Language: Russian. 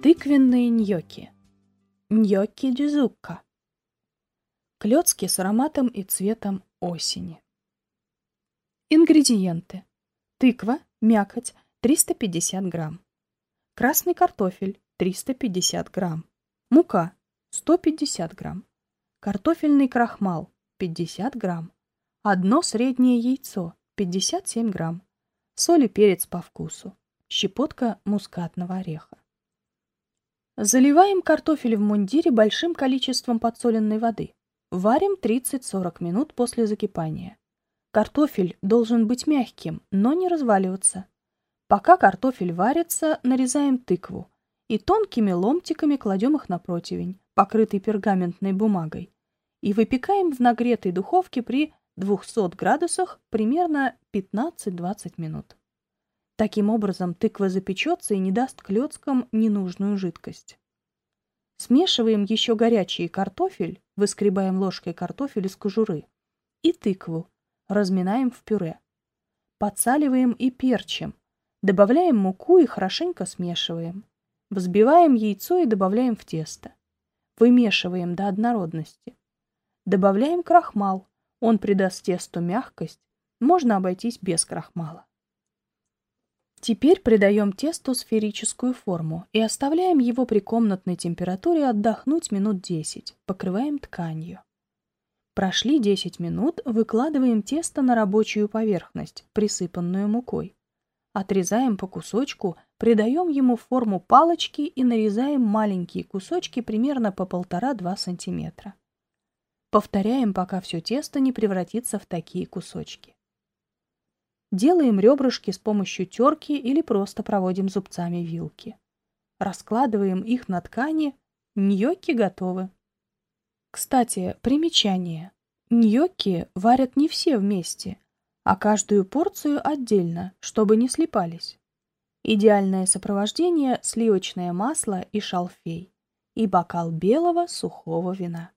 Тыквенные ньокки. Ньокки дюзукка. Клёцки с ароматом и цветом осени. Ингредиенты. Тыква, мякоть, 350 грамм. Красный картофель, 350 грамм. Мука, 150 грамм. Картофельный крахмал, 50 грамм. Одно среднее яйцо, 57 грамм. Соль и перец по вкусу. Щепотка мускатного ореха. Заливаем картофель в мундире большим количеством подсоленной воды. Варим 30-40 минут после закипания. Картофель должен быть мягким, но не разваливаться. Пока картофель варится, нарезаем тыкву и тонкими ломтиками кладем их на противень, покрытый пергаментной бумагой, и выпекаем в нагретой духовке при 200 градусах примерно 15-20 минут. Таким образом, тыква запечется и не даст клеткам ненужную жидкость. Смешиваем еще горячий картофель, выскребаем ложкой картофель из кожуры, и тыкву, разминаем в пюре. Подсаливаем и перчим, добавляем муку и хорошенько смешиваем. Взбиваем яйцо и добавляем в тесто. Вымешиваем до однородности. Добавляем крахмал, он придаст тесту мягкость, можно обойтись без крахмала. Теперь придаем тесту сферическую форму и оставляем его при комнатной температуре отдохнуть минут 10, покрываем тканью. Прошли 10 минут, выкладываем тесто на рабочую поверхность, присыпанную мукой. Отрезаем по кусочку, придаем ему форму палочки и нарезаем маленькие кусочки примерно по 1,5-2 см. Повторяем, пока все тесто не превратится в такие кусочки. Делаем ребрышки с помощью терки или просто проводим зубцами вилки. Раскладываем их на ткани. Ньокки готовы. Кстати, примечание. Ньокки варят не все вместе, а каждую порцию отдельно, чтобы не слипались. Идеальное сопровождение – сливочное масло и шалфей и бокал белого сухого вина.